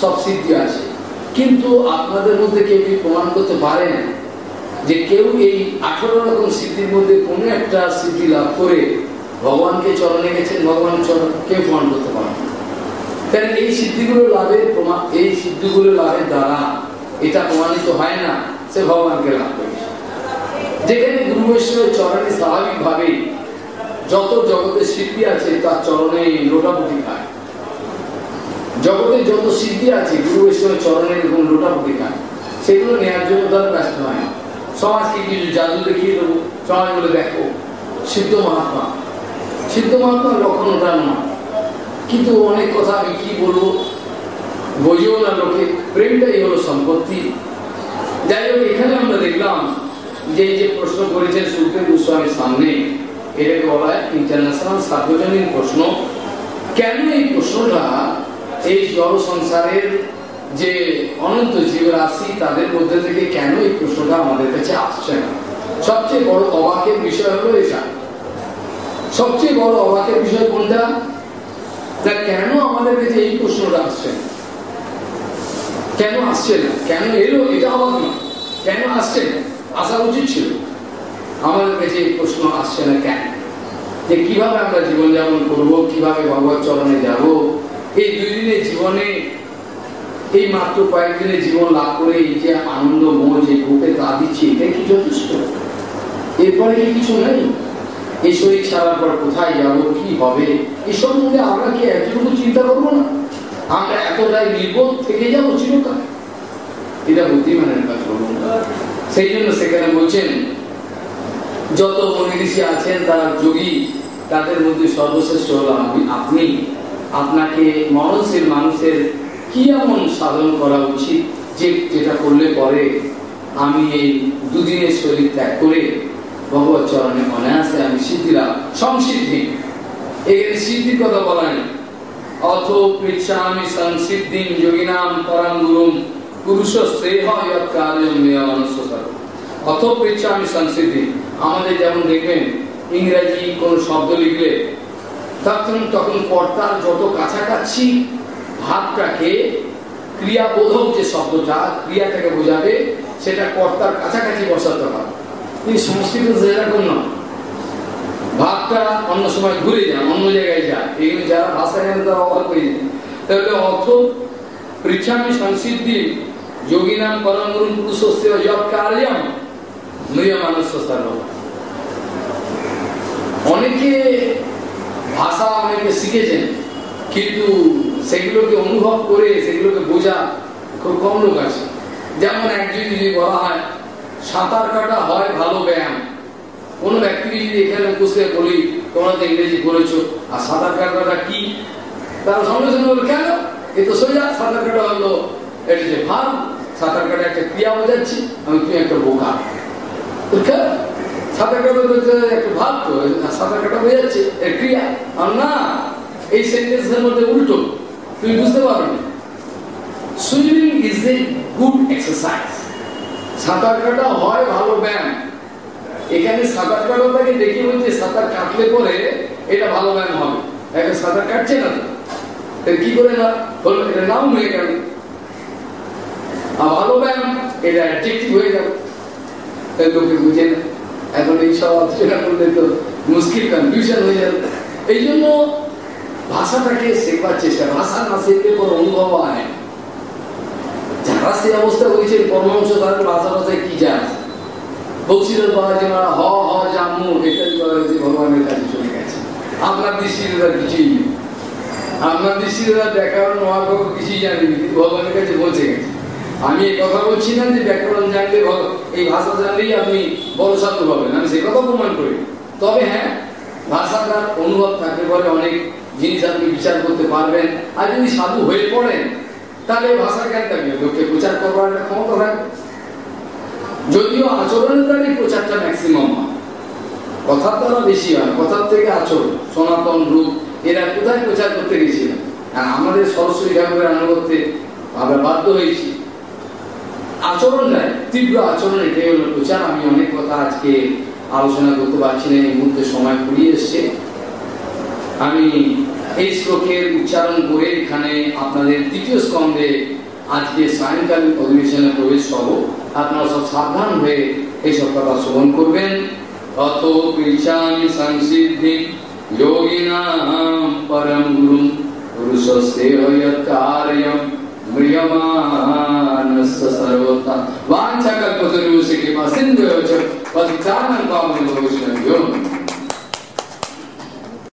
সব সিদ্ধি আছে। কিন্তু আপনাদের মধ্যে কেউ কি প্রমাণ করতে পারেন যে কেউ এই আঠারো রকম সিদ্ধির মধ্যে কোনো একটা সিদ্ধি লাভ করে ভগবানকে চরণে গেছেন ভগবান চরণ কেউ প্রমাণ করতে পারেন? কারণ এই সিদ্ধিগুলো লাভের প্রমাণ, এই সিদ্ধিগুলো লাভের দ্বারা এটা প্রমাণিত হয় না সে ভগবানকে লাভ করেছে। যেখানে গুরু বৈষ্ণবের চরণে স্বাভাবিকভাবেই যত জগতের সিদ্ধি আছে, তার চরণে লোটাপুটি খায় জগতে যত সিদ্ধি আছে, গুরু বৈষ্ণবের চরণে এরকম লোটাপুটি খায় সেগুলো নেওয়ার জন্য তারা ব্যস্ত হয়। না সমাজকে কিছু জাদু দেখিয়ে দেবো সমাজ বলে দেখো। সিদ্ধ মহাত্মা। সিদ্ধ মহাত্মার লক্ষণ ওটা নয় কিন্তু অনেক কথা আমি কি বলব? বোঝেও না লোকে। প্রেমটাই হলো সম্পত্তি। যাই হোক, এখানে আমরা দেখলাম যে যে প্রশ্ন করেছেন সুখদেব গোস্বামীর সামনে, এটাকে বলা হয় ইন্টারন্যাশনাল সার্বজনীন প্রশ্ন। কেন এই প্রশ্নটা এই জল সংসারের যে অনন্ত জীবরাশি, তাদের মধ্যে থেকে কেন এই প্রশ্নটা আমাদের কাছে আসছে না? সবচেয়ে বড় অবাকের বিষয় হলো এটা। সবচেয়ে বড় অবাকের বিষয় কোনটা? না কেন আমাদের কাছে এই প্রশ্নটা আসছে কেন আসছে না? কেন এলো? এটা অবাক না কেন আসছে না? আসা উচিত ছিল। আমাদের কাছে এই প্রশ্ন আসছে না কেন? যে কীভাবে আমরা জীবনযাপন করব? কীভাবে ভগবত চরণে যাব? এই দুই দিনের জীবনে, এই মাত্র কয়েকদিনের জীবন লাভ করে এই যে আনন্দ মোজ এই বুকে তা দিচ্ছি এটা কি যথেষ্ট? এরপরে কি কিছু নেই? এই শরীর ছাড়ার পর কোথায় যাব, কি হবে? এই সম্বন্ধে আমরা কি এতটুকু চিন্তা করব না? আমরা এতটাই নির্বোধ থেকে যাব চিরকাল। এটা বুদ্ধিমানের কাজ বলুন। সেই জন্য সেখানে বলছেন, যত মনি ঋষি আছেন, তারা যোগী, তাদের মধ্যে সর্বশ্রেষ্ঠ হলো আপনি। আপনাকে মরণশীল মানুষের কি এমন সাধন করা উচিত যে যেটা করলে পরে আমি এই দুদিনের শরীর ত্যাগ করে ভগবত চরণে অনায়াসে আমি সিদ্ধি লাভ সংসিদ্ধি। এখানে সিদ্ধির কথা বলা নেই। অথ পৃচ্ছামি সংসিদ্ধিম যোগিনাম পরাম গুরুম পুরুষ শ্রেয় অথ পৃচ্ছামি সংসিদ্ধি। আমাদের যেমন দেখবেন ইংরেজি কোন শব্দ লিখলে তখন তখন কর্তার যত কাছাকাছি ভাবটাকে ক্রিয়াবোধক যে শব্দটা, ক্রিয়াটাকে বোঝাবে, সেটা কর্তার কাছাকাছি বসাতে সংস্কৃত এরকম না ভাবটা অন্য সময় ঘুরে যায়, অন্য জায়গায় যায়। যারা ভাষা জানে তারা অবাক হয়ে যায়। তাহলে অর্থ পৃচ্ছামি সংসিদ্ধি যোগিনাম পরমগুরু পুরুষস্য জব কার্যম নৃয় মানুষ অনেকে শিখেছেন কিন্তু সেগুলোকে অনুভব করে, সেগুলোকে বোঝা খুব কম লোক আছে। যেমন একজন যদি বলা হয়, সাঁতার কাটা হয় ভালো ব্যায়াম। কোন ব্যক্তিকে যদি এখানে বসে বলি, তোমরা তো ইংরেজি করেছ আর সাঁতার কাটাটা কি? তারা সঙ্গে সঙ্গে বলে, কেন? এ তো সোজা, সাঁতার কাটা হলো। এটা যে ভাব সাঁতার কাটা একটা ক্রিয়া বোঝাচ্ছি। আমি তুই একটা বোকা। সাঁতার কাটা একটা ভাব তো সাঁতার কাটা বোঝাচ্ছে ক্রিয়া। আর না এই সেন্টেন্সের মধ্যে উল্টো। তুমি বুঝতে পারবে swimming is a good exercise সাঁতার কাটা হয় ভালো ব্যায়াম। এখানে সাঁতার কাটাটাকে দেখে বলছে সাঁতার কাটলে পরে এটা ভালো ব্যায়াম হবে। এখন সাঁতার কাটছে না তো। কি করে না? হলো এটা নাম হয়ে গেল। আর ভালো ব্যায়াম, এটা অ্যাডজেক্টিভ হয়ে গেল। তাই লোকে বুঝে না। এখন এই সব আলোচনা করলে তো মুশকিল কনফিউশন হয়ে যাবে। এই জন্য ভাষাটাকে শেখার চেষ্টা, ভাষা না শিখলে কোনো অনুভব হয় যারা সেই অবস্থা হয়েছে পরমাংশ তাদের ভাষা ভাষায় কি যায় যে হ হ বলা হয়েছে ভগবানের কাছে চলে গেছে। আপনার কিছুই নেই। আপনার ব্যাকরণ কিছুই কিন্তু ভগবানের কাছে গেছে। আমি এই কথা বলছি না যে ব্যাকরণ জানলে এই ভাষা জানলেই আপনি বড় সাধু হবেন, আমি সে কথা প্রমাণ করি। তবে হ্যাঁ ভাষাটার অনুভব থাকলে পরে অনেক জিনিস আপনি বিচার করতে পারবেন। আর যদি সাধু হয়ে পড়েন, তাহলে ভাষা জ্ঞান থাকবে লোককে প্রচার করবার একটা ক্ষমতা থাকবে। যদিও আচরণের দ্বারাই প্রচারটা ম্যাক্সিমাম হয়। কথার দ্বারা বেশি হয়, কথার থেকে আচরণ, সনাতন রূপ, এরা কোথায় প্রচার করতে গেছিলেন? আর আমাদের সরস্বতী ঠাকুরের আনুগত্যে আমরা বাধ্য হয়েছি। আচরণ নেয় তীব্র আচরণ, এটাই হলো প্রচার। আমি অনেক কথা আজকে আলোচনা করতে পারছি না, এই মুহূর্তে সময় ফুরিয়ে এসছে। আমি এই শ্লোকের উচ্চারণ করে এখানে আপনাদের তৃতীয় স্কন্ধে আজকে সায়ংকালীন অধিবেশনে প্রবেশ সহ আপনারা সব সাবধান হয়ে এইসব কথা শ্রবণ করবেন অত পৃচ্ছামি সংসিদ্ধি যোগিনাম পরম গুরু পুরুষস্তে হয়কার্যম म्रियमानस्य सर्वथा वाञ्छा कल्पतरुषि कृपा सिन्धु च पतितानं पावनं भविष्यन्ति